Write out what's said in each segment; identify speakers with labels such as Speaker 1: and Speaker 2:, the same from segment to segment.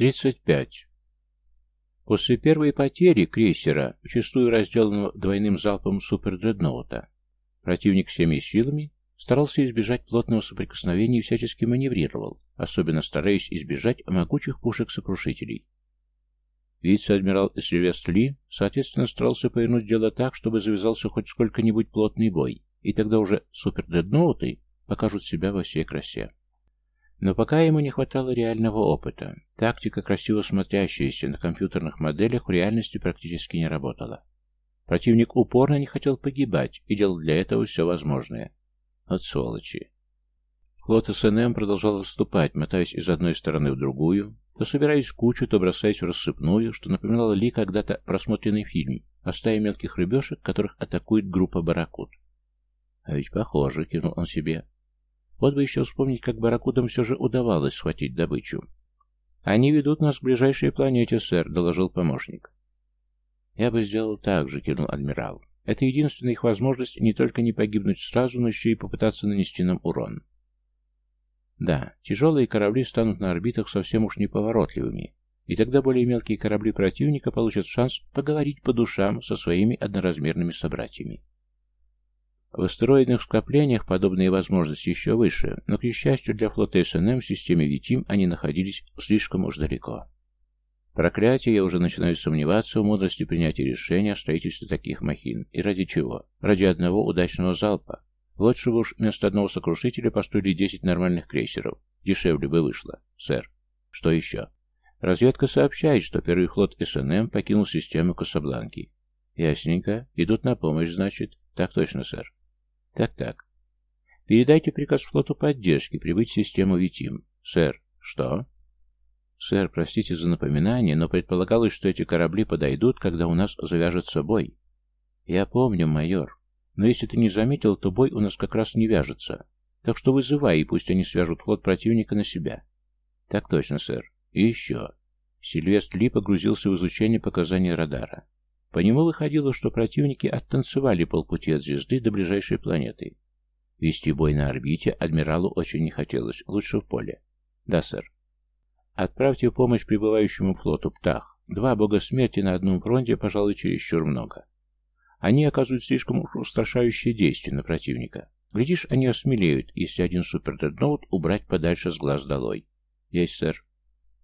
Speaker 1: 35. После первой потери крейсера, вчастую разделанного двойным залпом супердредноута, противник всеми силами старался избежать плотного соприкосновения и всячески маневрировал, особенно стараясь избежать могучих пушек-сокрушителей. Вице-адмирал Сильвест Ли, соответственно, старался повернуть дело так, чтобы завязался хоть сколько-нибудь плотный бой, и тогда уже супердредноуты покажут себя во всей красе. Но пока ему не хватало реального опыта. Тактика, красиво смотрящаяся на компьютерных моделях, в реальности практически не работала. Противник упорно не хотел погибать и делал для этого все возможное. От сволочи. Флот СНМ продолжал отступать, мотаясь из одной стороны в другую, то собираясь в кучу, то бросаясь в рассыпную, что напоминало Ли когда-то просмотренный фильм о стае мелких рыбешек, которых атакует группа барракуд. А ведь похоже, кинул он себе. Вот бы еще вспомнить, как барракудам все же удавалось схватить добычу. «Они ведут нас к ближайшей планете, сэр», — доложил помощник. «Я бы сделал так же», — кивнул адмирал. «Это единственная их возможность не только не погибнуть сразу, но еще и попытаться нанести нам урон». Да, тяжелые корабли станут на орбитах совсем уж неповоротливыми, и тогда более мелкие корабли противника получат шанс поговорить по душам со своими одноразмерными собратьями. В астероидных скоплениях подобные возможности еще выше, но, к несчастью для флота СНМ, в системе Витим они находились слишком уж далеко. Проклятие, я уже начинаю сомневаться в мудрости принятия решения о строительстве таких махин. И ради чего? Ради одного удачного залпа. Лучше бы уж вместо одного сокрушителя построили 10 нормальных крейсеров. Дешевле бы вышло, сэр. Что еще? Разведка сообщает, что первый флот СНМ покинул систему Касабланки. Ясненько. Идут на помощь, значит? Так точно, сэр. Так-так. Передайте приказ флоту поддержки прибыть в систему Витим. Сэр, что? Сэр, простите за напоминание, но предполагалось, что эти корабли подойдут, когда у нас завяжется бой. Я помню, майор. Но если ты не заметил, то бой у нас как раз не вяжется. Так что вызывай, и пусть они свяжут флот противника на себя. Так точно, сэр. И еще. Сильвест Ли погрузился в изучение показаний радара. По нему выходило, что противники оттанцевали полпути от звезды до ближайшей планеты. Вести бой на орбите адмиралу очень не хотелось, лучше в поле. Да, сэр. Отправьте помощь прибывающему флоту Птах. Два бога смерти на одном фронте, пожалуй, чересчур много. Они оказывают слишком устрашающее действие на противника. Глядишь, они осмелеют, если один супердредноут убрать подальше с глаз долой. Есть, сэр.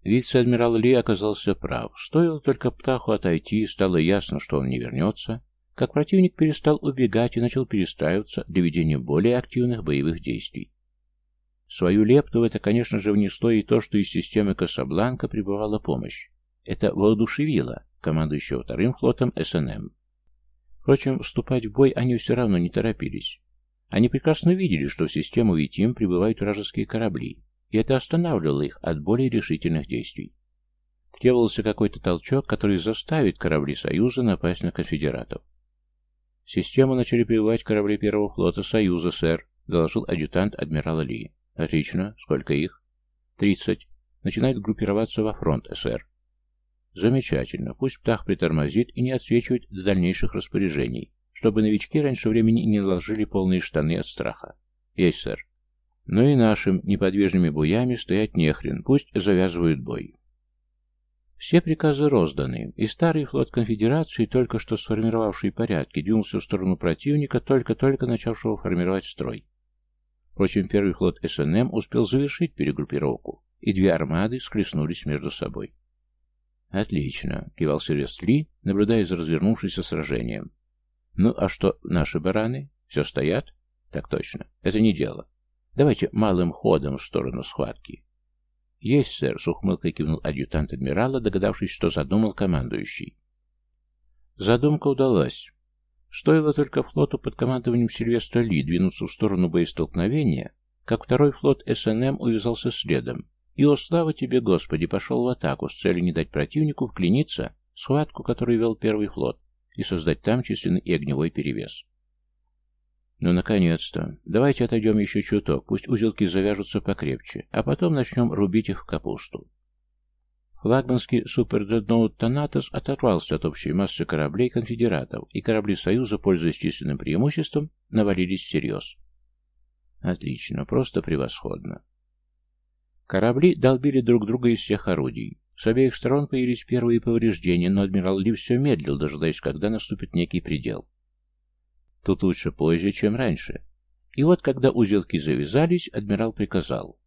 Speaker 1: Вице-адмирал Ли оказался прав. Стоило только Птаху отойти, и стало ясно, что он не вернется, как противник перестал убегать и начал перестраиваться для ведения более активных боевых действий. Свою лепту в это, конечно же, внесло и то, что из системы Касабланка прибывала помощь. Это воодушевило командующего вторым флотом СНМ. Впрочем, вступать в бой они все равно не торопились. Они прекрасно видели, что в систему Витим прибывают вражеские корабли, и это останавливало их от более решительных действий. Требовался какой-то толчок, который заставит корабли Союза напасть на конфедератов. Систему начали прибывать корабли первого флота Союза, сэр, доложил адъютант адмирала Ли. Отлично. Сколько их? Тридцать. Начинают группироваться во фронт, сэр. Замечательно. Пусть Птах притормозит и не отсвечивает до дальнейших распоряжений, чтобы новички раньше времени не наложили полные штаны от страха. Есть, сэр. Но и нашим неподвижными буями стоять нехрен, пусть завязывают бой. Все приказы розданы, и старый флот конфедерации, только что сформировавший порядки, двинулся в сторону противника, только-только начавшего формировать строй. Впрочем, первый флот СНМ успел завершить перегруппировку, и две армады схлестнулись между собой. «Отлично», — кивал Сильвест Ли, наблюдая за развернувшимся сражением. «Ну, а что, наши бараны? Все стоят?» «Так точно. Это не дело. Давайте малым ходом в сторону схватки. Есть, сэр, с ухмылкой кивнул адъютант адмирала, догадавшись, что задумал командующий. Задумка удалась. Стоило только флоту под командованием Сильвестра Ли двинуться в сторону боестолкновения, как второй флот СНМ увязался следом, и, о слава тебе, Господи, пошел в атаку с целью не дать противнику вклиниться в схватку, которую вел первый флот, и создать там численный и огневой перевес. Ну, наконец-то. Давайте отойдем еще чуток, пусть узелки завяжутся покрепче, а потом начнем рубить их в капусту. Флагманский супердредноут «Танатос» оторвался от общей массы кораблей конфедератов, и корабли Союза, пользуясь численным преимуществом, навалились всерьез. Отлично, просто превосходно. Корабли долбили друг друга из всех орудий. С обеих сторон появились первые повреждения, но адмирал Ли все медлил, дожидаясь, когда наступит некий предел. Тут лучше позже, чем раньше. И вот, когда узелки завязались, адмирал приказал.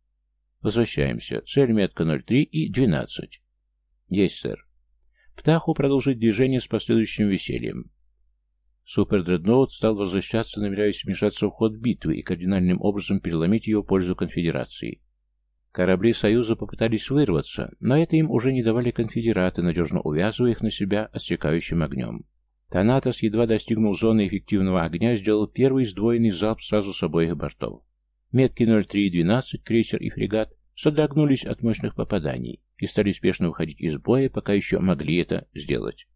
Speaker 1: Возвращаемся. Цель метка 03 и 12. Есть, сэр. Птаху продолжить движение с последующим весельем. Супер-дредноут стал возвращаться, намеряясь вмешаться в ход битвы и кардинальным образом переломить ее в пользу конфедерации. Корабли Союза попытались вырваться, но это им уже не давали конфедераты, надежно увязывая их на себя отсекающим огнем. Танатос, едва достигнув зоны эффективного огня, сделал первый сдвоенный залп сразу с обоих бортов. Метки 03 и 12, крейсер и фрегат, содрогнулись от мощных попаданий и стали спешно выходить из боя, пока еще могли это сделать.